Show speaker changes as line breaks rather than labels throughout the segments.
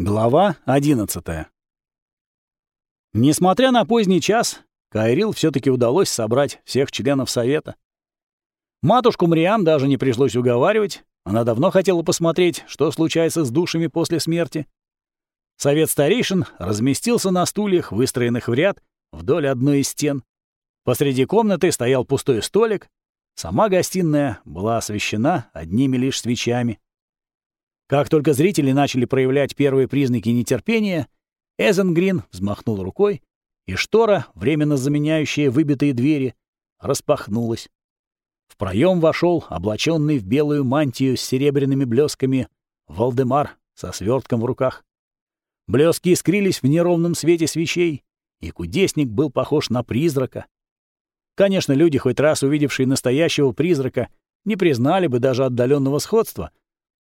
Глава 11 Несмотря на поздний час, Кайрил все таки удалось собрать всех членов совета. Матушку Мриам даже не пришлось уговаривать, она давно хотела посмотреть, что случается с душами после смерти. Совет старейшин разместился на стульях, выстроенных в ряд, вдоль одной из стен. Посреди комнаты стоял пустой столик, сама гостиная была освещена одними лишь свечами. Как только зрители начали проявлять первые признаки нетерпения, Эзенгрин взмахнул рукой, и штора, временно заменяющая выбитые двери, распахнулась. В проем вошел облаченный в белую мантию с серебряными блесками Валдемар со свертком в руках. Блески искрились в неровном свете свечей, и кудесник был похож на призрака. Конечно, люди, хоть раз увидевшие настоящего призрака, не признали бы даже отдаленного сходства —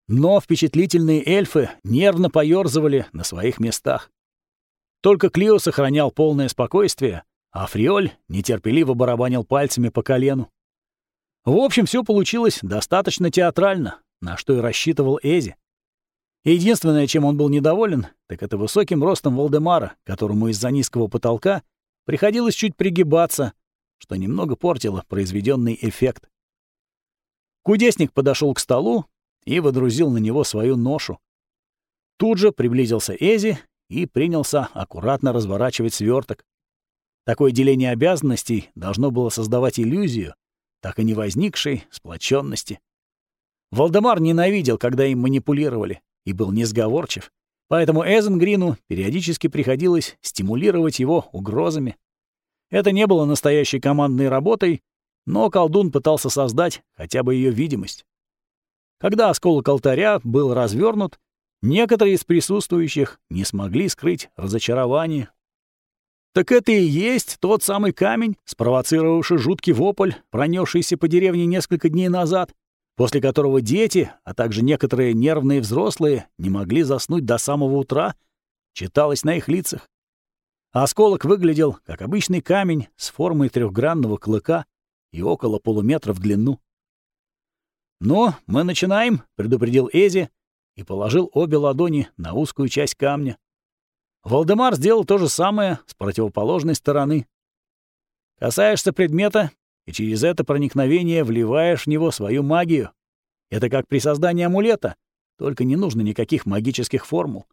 но впечатлительные эльфы нервно поёрзывали на своих местах. Только Клио сохранял полное спокойствие, а Фриоль нетерпеливо барабанил пальцами по колену. В общем, все получилось достаточно театрально, на что и рассчитывал Эзи. Единственное, чем он был недоволен, так это высоким ростом Волдемара, которому из-за низкого потолка приходилось чуть пригибаться, что немного портило произведенный эффект. Кудесник подошел к столу и водрузил на него свою ношу. Тут же приблизился Эзи и принялся аккуратно разворачивать сверток. Такое деление обязанностей должно было создавать иллюзию, так и не возникшей сплоченности. Валдемар ненавидел, когда им манипулировали, и был несговорчив, поэтому Эзенгрину периодически приходилось стимулировать его угрозами. Это не было настоящей командной работой, но колдун пытался создать хотя бы ее видимость. Когда осколок алтаря был развернут, некоторые из присутствующих не смогли скрыть разочарование. Так это и есть тот самый камень, спровоцировавший жуткий вопль, пронесшийся по деревне несколько дней назад, после которого дети, а также некоторые нервные взрослые не могли заснуть до самого утра, читалось на их лицах. осколок выглядел как обычный камень с формой трехгранного клыка и около полуметра в длину. «Ну, мы начинаем», — предупредил Эзи и положил обе ладони на узкую часть камня. Валдемар сделал то же самое с противоположной стороны. Касаешься предмета, и через это проникновение вливаешь в него свою магию. Это как при создании амулета, только не нужно никаких магических формул.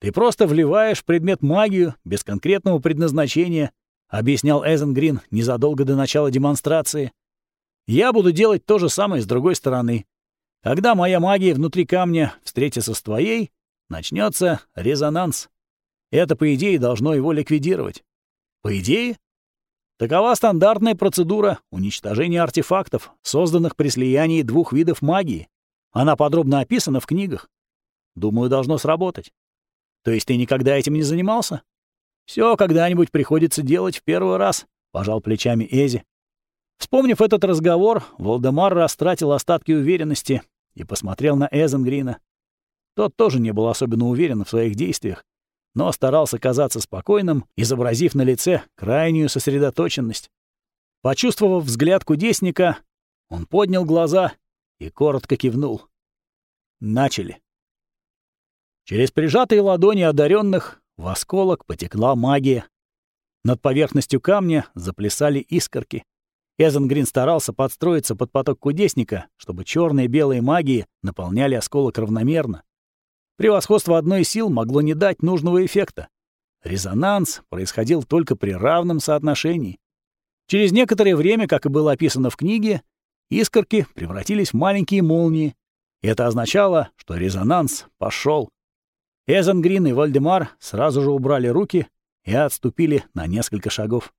Ты просто вливаешь в предмет магию без конкретного предназначения, объяснял Эзенгрин незадолго до начала демонстрации. Я буду делать то же самое с другой стороны. Когда моя магия внутри камня встретится с твоей, начнется резонанс. Это, по идее, должно его ликвидировать. По идее? Такова стандартная процедура уничтожения артефактов, созданных при слиянии двух видов магии. Она подробно описана в книгах. Думаю, должно сработать. То есть ты никогда этим не занимался? Все когда-нибудь приходится делать в первый раз, пожал плечами Эзи. Вспомнив этот разговор, Волдемар растратил остатки уверенности и посмотрел на Эзенгрина. Тот тоже не был особенно уверен в своих действиях, но старался казаться спокойным, изобразив на лице крайнюю сосредоточенность. Почувствовав взгляд кудесника, он поднял глаза и коротко кивнул. Начали. Через прижатые ладони одаренных в осколок потекла магия. Над поверхностью камня заплясали искорки. Эзенгрин старался подстроиться под поток кудесника, чтобы черные и белые магии наполняли осколок равномерно. Превосходство одной сил могло не дать нужного эффекта. Резонанс происходил только при равном соотношении. Через некоторое время, как и было описано в книге, искорки превратились в маленькие молнии. Это означало, что резонанс пошел. Эзенгрин и Вальдемар сразу же убрали руки и отступили на несколько шагов.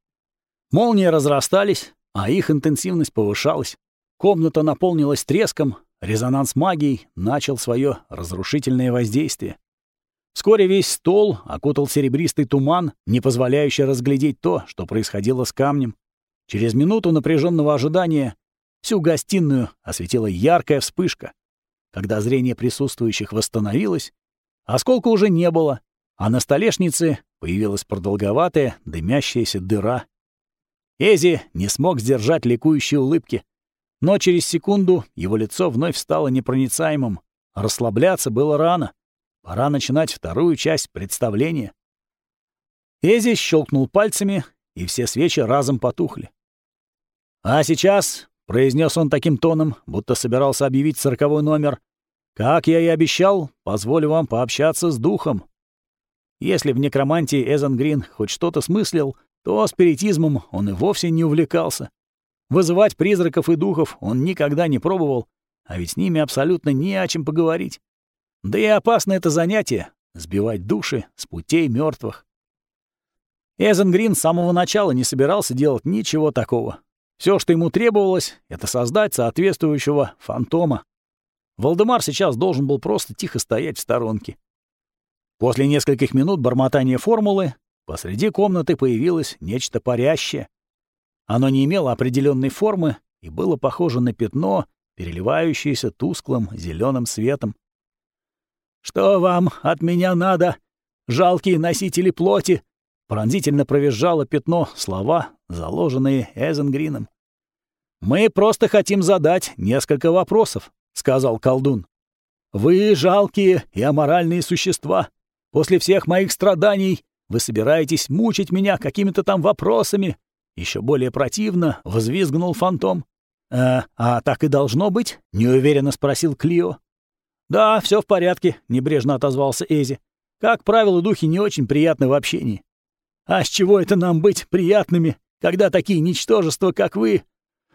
Молнии разрастались, а их интенсивность повышалась. Комната наполнилась треском, резонанс магии начал свое разрушительное воздействие. Вскоре весь стол окутал серебристый туман, не позволяющий разглядеть то, что происходило с камнем. Через минуту напряженного ожидания всю гостиную осветила яркая вспышка. Когда зрение присутствующих восстановилось, осколка уже не было, а на столешнице появилась продолговатая дымящаяся дыра Эзи не смог сдержать ликующей улыбки. Но через секунду его лицо вновь стало непроницаемым. Расслабляться было рано. Пора начинать вторую часть представления. Эзи щелкнул пальцами, и все свечи разом потухли. «А сейчас», — произнес он таким тоном, будто собирался объявить сороковой номер, «как я и обещал, позволю вам пообщаться с духом». Если в некромантии Эзенгрин хоть что-то смыслил, то спиритизмом он и вовсе не увлекался. Вызывать призраков и духов он никогда не пробовал, а ведь с ними абсолютно не о чем поговорить. Да и опасно это занятие — сбивать души с путей мертвых. Эзенгрин с самого начала не собирался делать ничего такого. Все, что ему требовалось, это создать соответствующего фантома. Валдемар сейчас должен был просто тихо стоять в сторонке. После нескольких минут бормотания формулы посреди комнаты появилось нечто парящее. Оно не имело определенной формы и было похоже на пятно, переливающееся тусклым зеленым светом. «Что вам от меня надо, жалкие носители плоти?» Пронзительно провизжало пятно слова, заложенные Эзенгрином. «Мы просто хотим задать несколько вопросов», — сказал колдун. «Вы жалкие и аморальные существа. После всех моих страданий вы собираетесь мучить меня какими-то там вопросами, еще более противно взвизгнул фантом. «А, а так и должно быть?» — неуверенно спросил Клио. «Да, все в порядке», — небрежно отозвался Эзи. «Как правило, духи не очень приятны в общении». «А с чего это нам быть приятными, когда такие ничтожества, как вы?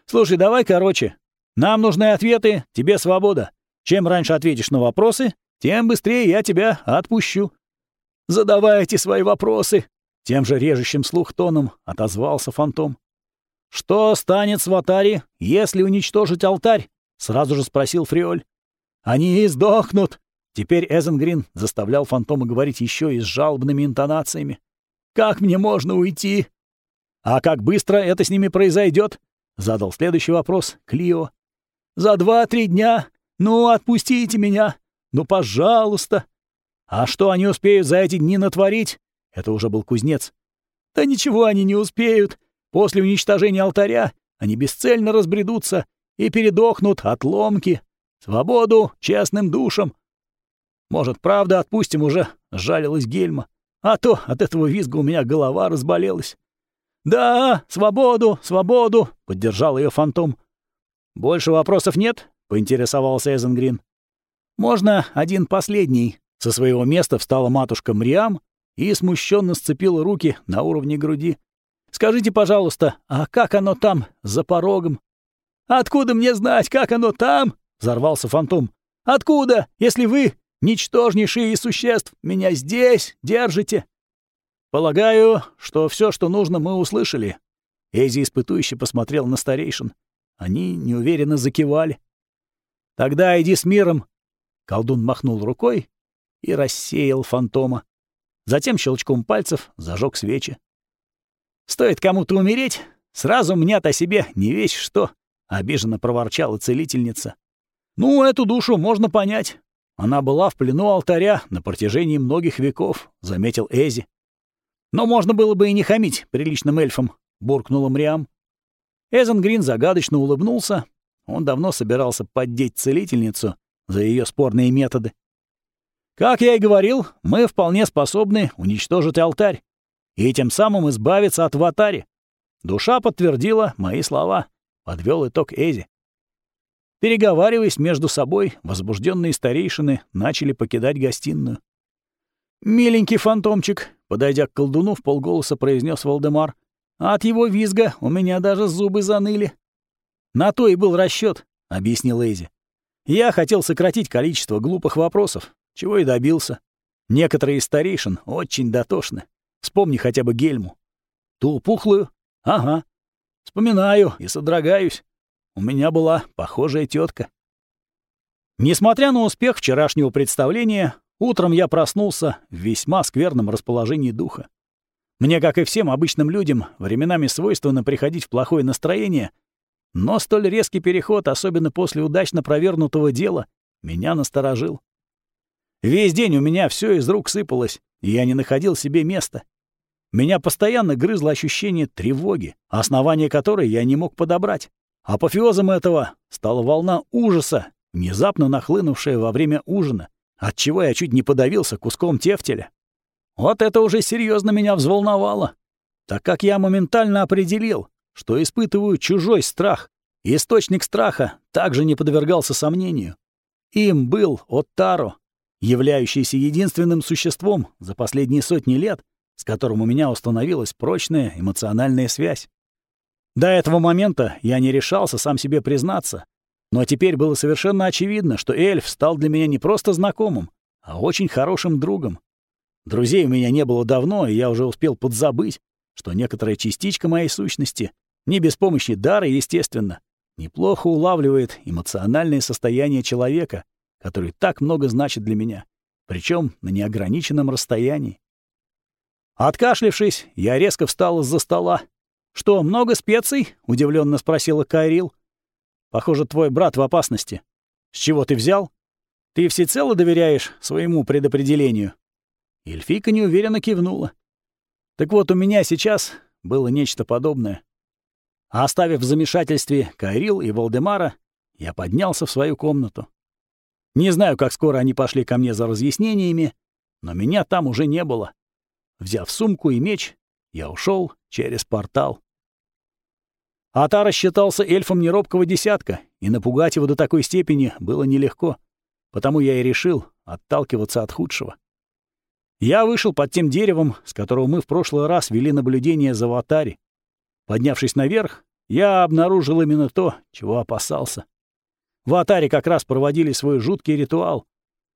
Слушай, давай короче. Нам нужны ответы, тебе свобода. Чем раньше ответишь на вопросы, тем быстрее я тебя отпущу». «Задавайте свои вопросы», тем же режущим слух тоном отозвался фантом. «Что станет с Ватари, если уничтожить алтарь?» — сразу же спросил Фриоль. «Они издохнут!» Теперь Эзенгрин заставлял фантома говорить еще и с жалобными интонациями. «Как мне можно уйти?» «А как быстро это с ними произойдет? задал следующий вопрос Клио. «За два-три дня? Ну, отпустите меня! Ну, пожалуйста!» «А что они успеют за эти дни натворить? Это уже был кузнец. «Да ничего они не успеют. После уничтожения алтаря они бесцельно разбредутся и передохнут от ломки. Свободу честным душам!» «Может, правда, отпустим уже?» — жалилась Гельма. «А то от этого визга у меня голова разболелась». «Да, свободу, свободу!» — поддержал ее фантом. «Больше вопросов нет?» — поинтересовался Эзенгрин. «Можно один последний?» Со своего места встала матушка Мриам и смущенно сцепила руки на уровне груди. «Скажите, пожалуйста, а как оно там, за порогом?» «Откуда мне знать, как оно там?» — взорвался фантом. «Откуда, если вы, ничтожнейшие из существ, меня здесь держите?» «Полагаю, что все, что нужно, мы услышали». Эзи испытующе посмотрел на старейшин. Они неуверенно закивали. «Тогда иди с миром!» Колдун махнул рукой и рассеял фантома. Затем щелчком пальцев зажег свечи. «Стоит кому-то умереть, сразу мнят о себе не весь что», — обиженно проворчала целительница. «Ну, эту душу можно понять. Она была в плену алтаря на протяжении многих веков», — заметил Эзи. «Но можно было бы и не хамить приличным эльфам», — буркнула Мриам. Эзенгрин загадочно улыбнулся. Он давно собирался поддеть целительницу за ее спорные методы. Как я и говорил, мы вполне способны уничтожить алтарь и тем самым избавиться от ватари. Душа подтвердила мои слова, подвел итог Эзи. Переговариваясь между собой, возбужденные старейшины начали покидать гостиную. «Миленький фантомчик», — подойдя к колдуну, в полголоса произнес Валдемар, «от его визга у меня даже зубы заныли». «На то и был расчет, объяснил Эзи. «Я хотел сократить количество глупых вопросов, чего и добился. Некоторые из старейшин очень дотошны. Вспомни хотя бы Гельму. Ту пухлую? Ага. Вспоминаю и содрогаюсь. У меня была похожая тетка. Несмотря на успех вчерашнего представления, утром я проснулся в весьма скверном расположении духа. Мне, как и всем обычным людям, временами свойственно приходить в плохое настроение, но столь резкий переход, особенно после удачно провернутого дела, меня насторожил. Весь день у меня все из рук сыпалось, и я не находил себе места. Меня постоянно грызло ощущение тревоги, основание которой я не мог подобрать. Апофеозом этого стала волна ужаса, внезапно нахлынувшая во время ужина отчего я чуть не подавился куском тефтеля. Вот это уже серьезно меня взволновало, так как я моментально определил, что испытываю чужой страх. Источник страха также не подвергался сомнению. Им был Оттаро, являющийся единственным существом за последние сотни лет, с которым у меня установилась прочная эмоциональная связь. До этого момента я не решался сам себе признаться, но теперь было совершенно очевидно, что эльф стал для меня не просто знакомым, а очень хорошим другом. Друзей у меня не было давно, и я уже успел подзабыть, что некоторая частичка моей сущности, не без помощи дара, естественно, неплохо улавливает эмоциональное состояние человека, который так много значит для меня, причем на неограниченном расстоянии. Откашлившись, я резко встал из-за стола. «Что, много специй?» — удивленно спросила Кайрил. «Похоже, твой брат в опасности. С чего ты взял? Ты всецело доверяешь своему предопределению?» Эльфийка неуверенно кивнула. «Так вот, у меня сейчас было нечто подобное. А оставив в замешательстве Кайрил и Валдемара, я поднялся в свою комнату. Не знаю, как скоро они пошли ко мне за разъяснениями, но меня там уже не было. Взяв сумку и меч, я ушел через портал. Атара считался эльфом неробкого десятка, и напугать его до такой степени было нелегко, потому я и решил отталкиваться от худшего. Я вышел под тем деревом, с которого мы в прошлый раз вели наблюдение за Ватари. Поднявшись наверх, я обнаружил именно то, чего опасался. В Атаре как раз проводили свой жуткий ритуал.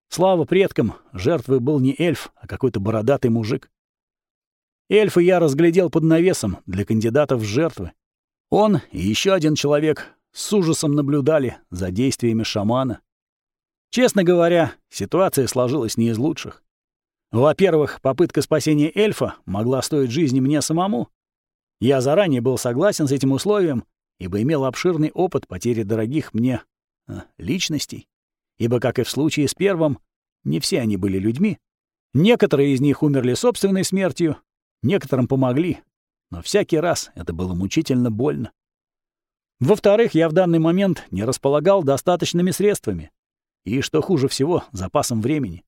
Слава предкам, жертвой был не эльф, а какой-то бородатый мужик. Эльфа я разглядел под навесом для кандидатов в жертвы. Он и еще один человек с ужасом наблюдали за действиями шамана. Честно говоря, ситуация сложилась не из лучших. Во-первых, попытка спасения эльфа могла стоить жизни мне самому, я заранее был согласен с этим условием, ибо имел обширный опыт потери дорогих мне э, личностей. Ибо, как и в случае с первым, не все они были людьми. Некоторые из них умерли собственной смертью, некоторым помогли, но всякий раз это было мучительно больно. Во-вторых, я в данный момент не располагал достаточными средствами. И, что хуже всего, запасом времени.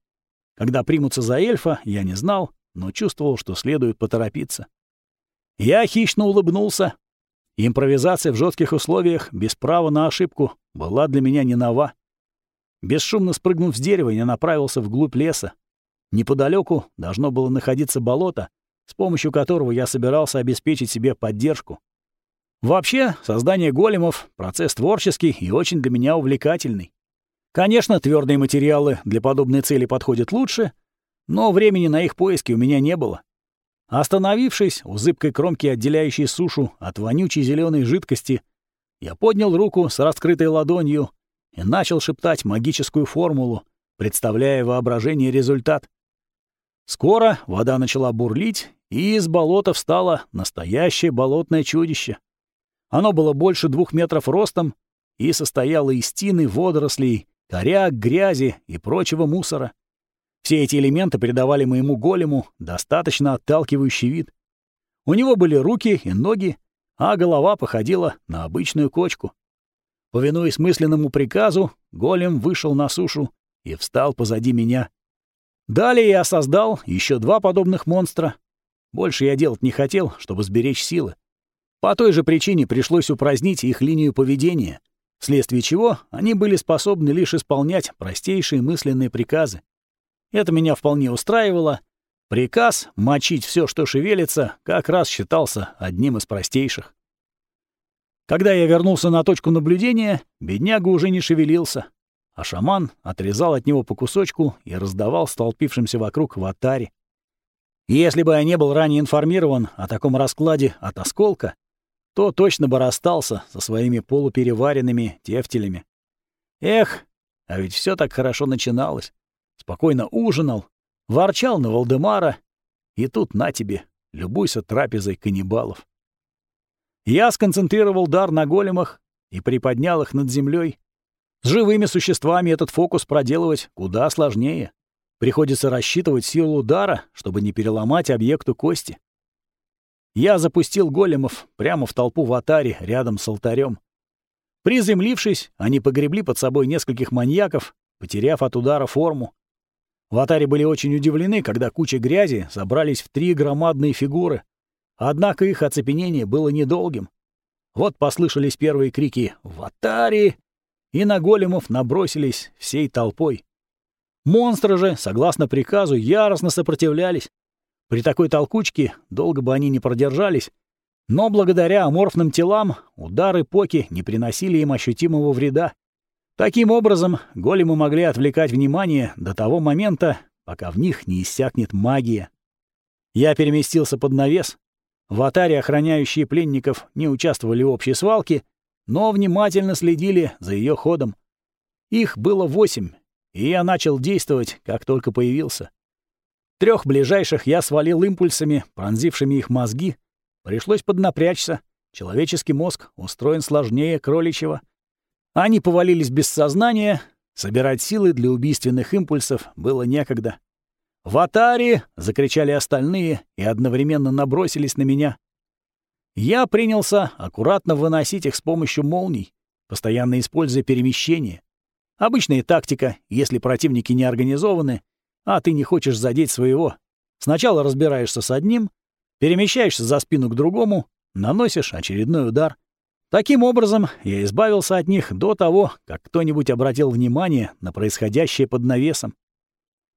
Когда примутся за эльфа, я не знал, но чувствовал, что следует поторопиться. Я хищно улыбнулся. Импровизация в жестких условиях, без права на ошибку, была для меня не нова. Бесшумно спрыгнув с дерева, я направился вглубь леса. Неподалеку должно было находиться болото, с помощью которого я собирался обеспечить себе поддержку. Вообще, создание големов — процесс творческий и очень для меня увлекательный. Конечно, твердые материалы для подобной цели подходят лучше, но времени на их поиски у меня не было. Остановившись у зыбкой кромки, отделяющей сушу от вонючей зеленой жидкости, я поднял руку с раскрытой ладонью и начал шептать магическую формулу, представляя воображение результат. Скоро вода начала бурлить, и из болота встало настоящее болотное чудище. Оно было больше двух метров ростом и состояло из тины, водорослей, коряк, грязи и прочего мусора. Все эти элементы придавали моему голему достаточно отталкивающий вид. У него были руки и ноги, а голова походила на обычную кочку. Повинуясь мысленному приказу, голем вышел на сушу и встал позади меня. Далее я создал еще два подобных монстра. Больше я делать не хотел, чтобы сберечь силы. По той же причине пришлось упразднить их линию поведения, вследствие чего они были способны лишь исполнять простейшие мысленные приказы. Это меня вполне устраивало. Приказ мочить все, что шевелится, как раз считался одним из простейших. Когда я вернулся на точку наблюдения, бедняга уже не шевелился, а шаман отрезал от него по кусочку и раздавал столпившимся вокруг в атаре. Если бы я не был ранее информирован о таком раскладе от осколка, то точно бы расстался со своими полупереваренными тефтелями. Эх, а ведь все так хорошо начиналось спокойно ужинал, ворчал на Валдемара, и тут на тебе, любуйся трапезой каннибалов. Я сконцентрировал дар на големах и приподнял их над землей. С живыми существами этот фокус проделывать куда сложнее. Приходится рассчитывать силу удара, чтобы не переломать объекту кости. Я запустил големов прямо в толпу в атаре рядом с алтарем. Приземлившись, они погребли под собой нескольких маньяков, потеряв от удара форму. Ватари были очень удивлены, когда куча грязи собрались в три громадные фигуры. Однако их оцепенение было недолгим. Вот послышались первые крики «Ватари!» и на големов набросились всей толпой. Монстры же, согласно приказу, яростно сопротивлялись. При такой толкучке долго бы они не продержались, но благодаря аморфным телам удары поки не приносили им ощутимого вреда. Таким образом, големы могли отвлекать внимание до того момента, пока в них не иссякнет магия. Я переместился под навес. В атаре охраняющие пленников не участвовали в общей свалке, но внимательно следили за ее ходом. Их было восемь, и я начал действовать, как только появился. Трех ближайших я свалил импульсами, пронзившими их мозги. Пришлось поднапрячься. Человеческий мозг устроен сложнее кроличьего. Они повалились без сознания. Собирать силы для убийственных импульсов было некогда. «В атаре!» — закричали остальные и одновременно набросились на меня. Я принялся аккуратно выносить их с помощью молний, постоянно используя перемещение. Обычная тактика, если противники не организованы, а ты не хочешь задеть своего. Сначала разбираешься с одним, перемещаешься за спину к другому, наносишь очередной удар. Таким образом, я избавился от них до того, как кто-нибудь обратил внимание на происходящее под навесом.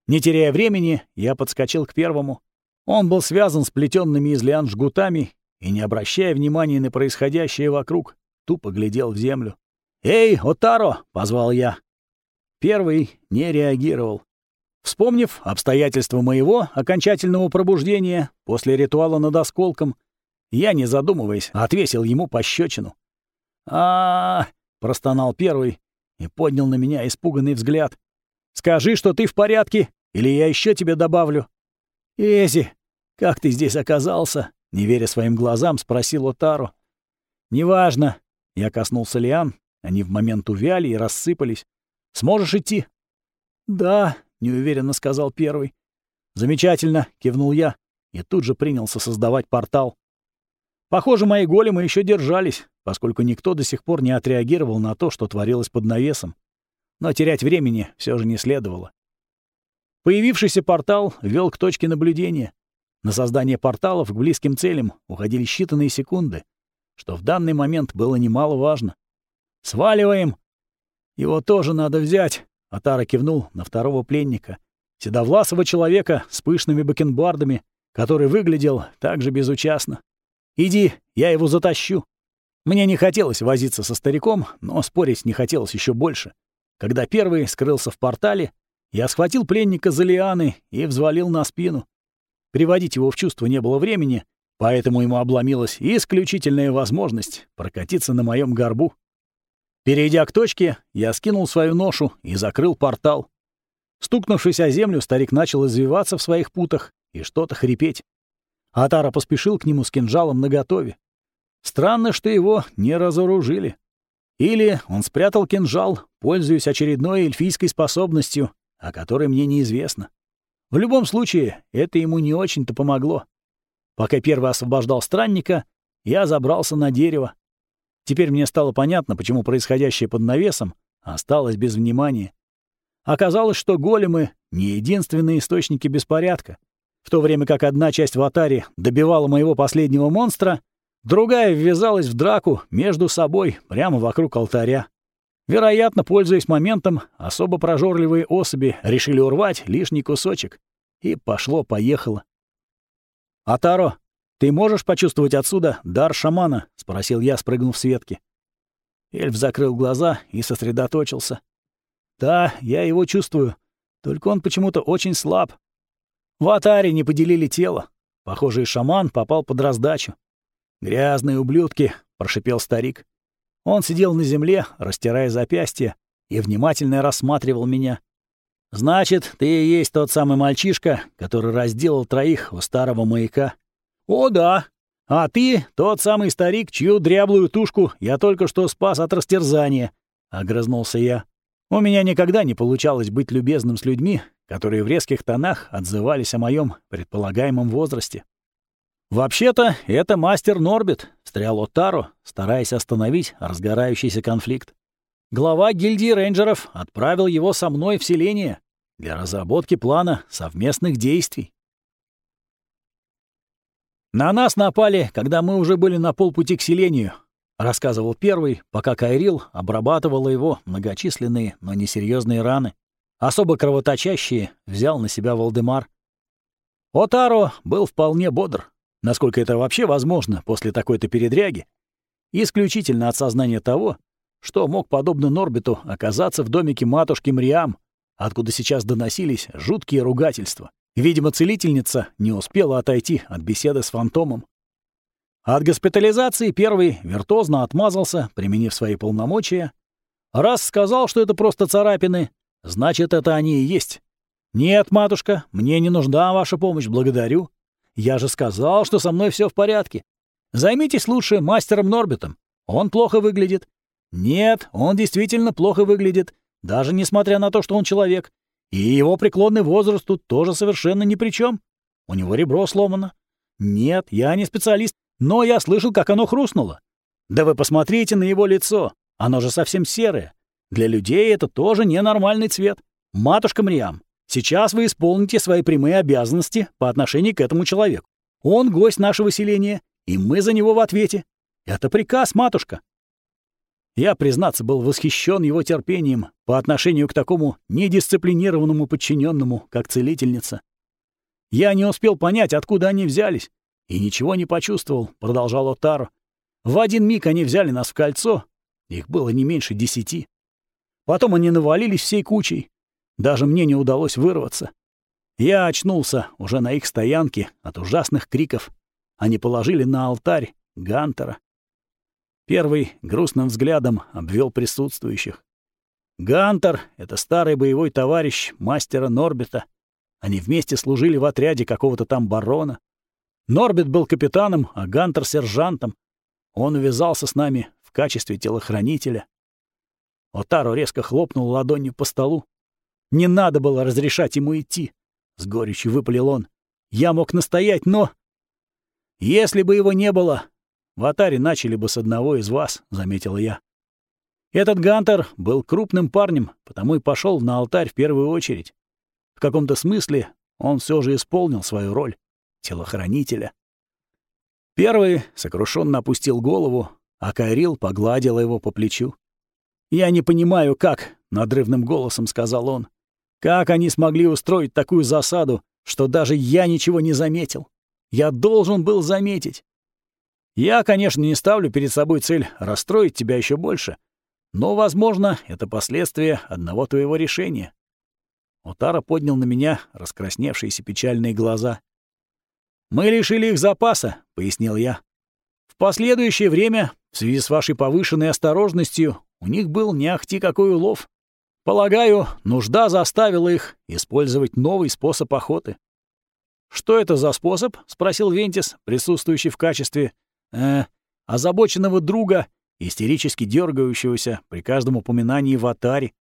Не теряя времени, я подскочил к первому. Он был связан с плетенными из лиан жгутами и, не обращая внимания на происходящее вокруг, тупо глядел в землю. «Эй, Отаро!» — позвал я. Первый не реагировал. Вспомнив обстоятельства моего окончательного пробуждения после ритуала над осколком, я, не задумываясь, отвесил ему пощечину. А, простонал первый и поднял на меня испуганный взгляд. «Скажи, что ты в порядке, или я еще тебе добавлю». «Эзи, как ты здесь оказался?» — не веря своим глазам, спросил Отару. «Неважно». Я коснулся лиан, они в момент увяли и рассыпались. «Сможешь идти?» «Да», неуверенно сказал первый. Замечательно, кивнул я и тут же принялся создавать портал. Похоже, мои големы еще держались, поскольку никто до сих пор не отреагировал на то, что творилось под навесом. Но терять времени все же не следовало. Появившийся портал вел к точке наблюдения. На создание порталов к близким целям уходили считанные секунды, что в данный момент было немаловажно. «Сваливаем!» «Его тоже надо взять», Атара кивнул на второго пленника, седовласого человека с пышными бакенбардами, который выглядел так же безучастно. «Иди, я его затащу». Мне не хотелось возиться со стариком, но спорить не хотелось еще больше. Когда первый скрылся в портале, я схватил пленника за лианы и взвалил на спину. Приводить его в чувство не было времени, поэтому ему обломилась исключительная возможность прокатиться на моем горбу. Перейдя к точке, я скинул свою ношу и закрыл портал. Стукнувшись о землю, старик начал извиваться в своих путах и что-то хрипеть. Атара поспешил к нему с кинжалом наготове. Странно, что его не разоружили. Или он спрятал кинжал, пользуясь очередной эльфийской способностью, о которой мне неизвестно. В любом случае, это ему не очень-то помогло. Пока первый освобождал странника, я забрался на дерево. Теперь мне стало понятно, почему происходящее под навесом осталось без внимания. Оказалось, что големы — не единственные источники беспорядка. В то время как одна часть Ватари добивала моего последнего монстра, другая ввязалась в драку между собой прямо вокруг алтаря. Вероятно, пользуясь моментом, особо прожорливые особи решили урвать лишний кусочек. И пошло-поехало. «Атаро, «Ты можешь почувствовать отсюда дар шамана?» — спросил я, спрыгнув с ветки. Эльф закрыл глаза и сосредоточился. «Да, я его чувствую. Только он почему-то очень слаб. В Атаре не поделили тело. Похоже, и шаман попал под раздачу. «Грязные ублюдки!» — прошипел старик. Он сидел на земле, растирая запястье, и внимательно рассматривал меня. «Значит, ты и есть тот самый мальчишка, который разделал троих у старого маяка. «О, да. А ты тот самый старик, чью дряблую тушку я только что спас от растерзания», — огрызнулся я. «У меня никогда не получалось быть любезным с людьми, которые в резких тонах отзывались о моем предполагаемом возрасте». «Вообще-то, это мастер Норбит», — встрял Отаро, стараясь остановить разгорающийся конфликт. «Глава гильдии рейнджеров отправил его со мной в селение. для разработки плана совместных действий. «На нас напали, когда мы уже были на полпути к селению», — рассказывал первый, пока Кайрил обрабатывала его многочисленные, но несерьезные раны. Особо кровоточащие взял на себя Волдемар. Отаро был вполне бодр, насколько это вообще возможно после такой-то передряги, исключительно от сознания того, что мог, подобно Норбиту, оказаться в домике матушки Мриам, откуда сейчас доносились жуткие ругательства. Видимо, целительница не успела отойти от беседы с фантомом. От госпитализации первый виртуозно отмазался, применив свои полномочия. Раз сказал, что это просто царапины, значит, это они и есть. «Нет, матушка, мне не нужна ваша помощь, благодарю. Я же сказал, что со мной все в порядке. Займитесь лучше мастером Норбитом. Он плохо выглядит. Нет, он действительно плохо выглядит, даже несмотря на то, что он человек. И его преклонный возраст тут тоже совершенно ни при чем. У него ребро сломано. Нет, я не специалист, но я слышал, как оно хрустнуло. Да вы посмотрите на его лицо. Оно же совсем серое. Для людей это тоже ненормальный цвет. Матушка Мриам, сейчас вы исполните свои прямые обязанности по отношению к этому человеку. Он гость нашего селения, и мы за него в ответе. Это приказ, матушка. Я, признаться, был восхищен его терпением по отношению к такому недисциплинированному подчиненному, как целительница. Я не успел понять, откуда они взялись, и ничего не почувствовал, продолжал Отаро. В один миг они взяли нас в кольцо, их было не меньше десяти. Потом они навалились всей кучей. Даже мне не удалось вырваться. Я очнулся уже на их стоянке от ужасных криков. Они положили на алтарь Гантера. Первый грустным взглядом обвел присутствующих. Гантер — это старый боевой товарищ мастера Норбита. Они вместе служили в отряде какого-то там барона. Норбит был капитаном, а Гантер — сержантом. Он увязался с нами в качестве телохранителя. Отаро резко хлопнул ладонью по столу. Не надо было разрешать ему идти. С горечью выпалил он. Я мог настоять, но... Если бы его не было, в Атаре начали бы с одного из вас, — заметил я. Этот Гантер был крупным парнем, потому и пошел на алтарь в первую очередь. В каком-то смысле он все же исполнил свою роль телохранителя. Первый сокрушенно опустил голову, а Кайрил погладил его по плечу. «Я не понимаю, как», — надрывным голосом сказал он, «как они смогли устроить такую засаду, что даже я ничего не заметил. Я должен был заметить. Я, конечно, не ставлю перед собой цель расстроить тебя еще больше, но, возможно, это последствия одного твоего решения. Утара поднял на меня раскрасневшиеся печальные глаза. «Мы лишили их запаса», — пояснил я. «В последующее время, в связи с вашей повышенной осторожностью, у них был не ахти какой улов. Полагаю, нужда заставила их использовать новый способ охоты». «Что это за способ?» — спросил Вентис, присутствующий в качестве э, озабоченного друга, истерически дергающегося при каждом упоминании в атаре.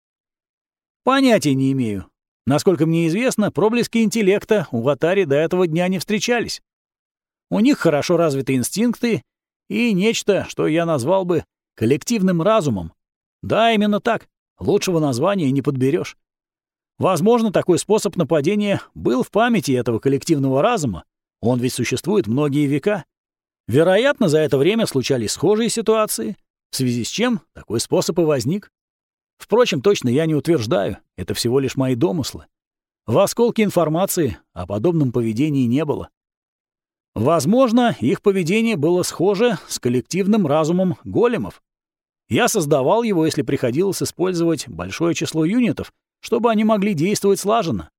Понятия не имею. Насколько мне известно, проблески интеллекта у Ватари до этого дня не встречались. У них хорошо развиты инстинкты и нечто, что я назвал бы коллективным разумом. Да, именно так. Лучшего названия не подберешь. Возможно, такой способ нападения был в памяти этого коллективного разума. Он ведь существует многие века. Вероятно, за это время случались схожие ситуации, в связи с чем такой способ и возник. Впрочем, точно я не утверждаю, это всего лишь мои домыслы. В осколке информации о подобном поведении не было. Возможно, их поведение было схоже с коллективным разумом големов. Я создавал его, если приходилось использовать большое число юнитов, чтобы они могли действовать слаженно.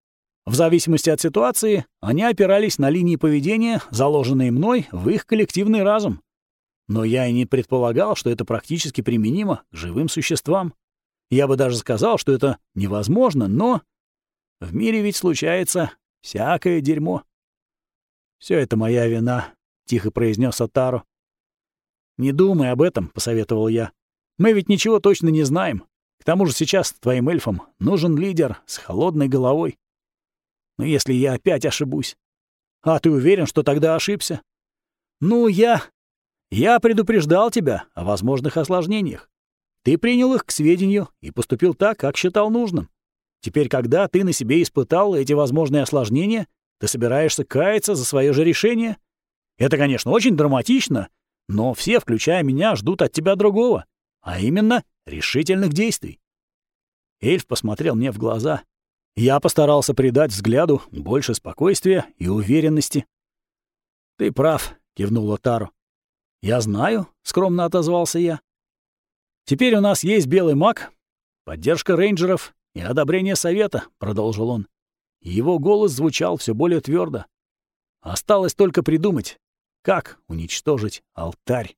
В зависимости от ситуации, они опирались на линии поведения, заложенные мной в их коллективный разум. Но я и не предполагал, что это практически применимо к живым существам. Я бы даже сказал, что это невозможно, но... В мире ведь случается всякое дерьмо. Все это моя вина», — тихо произнес Атару. «Не думай об этом», — посоветовал я. «Мы ведь ничего точно не знаем. К тому же сейчас твоим эльфам нужен лидер с холодной головой. Но если я опять ошибусь? А ты уверен, что тогда ошибся? Ну, я... Я предупреждал тебя о возможных осложнениях. Ты принял их к сведению и поступил так, как считал нужным. Теперь, когда ты на себе испытал эти возможные осложнения, ты собираешься каяться за свое же решение? Это, конечно, очень драматично, но все, включая меня, ждут от тебя другого, а именно решительных действий. Эльф посмотрел мне в глаза. Я постарался придать взгляду больше спокойствия и уверенности. «Ты прав», — кивнула Тару. «Я знаю», — скромно отозвался я. «Теперь у нас есть белый маг, поддержка рейнджеров и одобрение совета», — продолжил он. Его голос звучал все более твердо. Осталось только придумать, как уничтожить алтарь.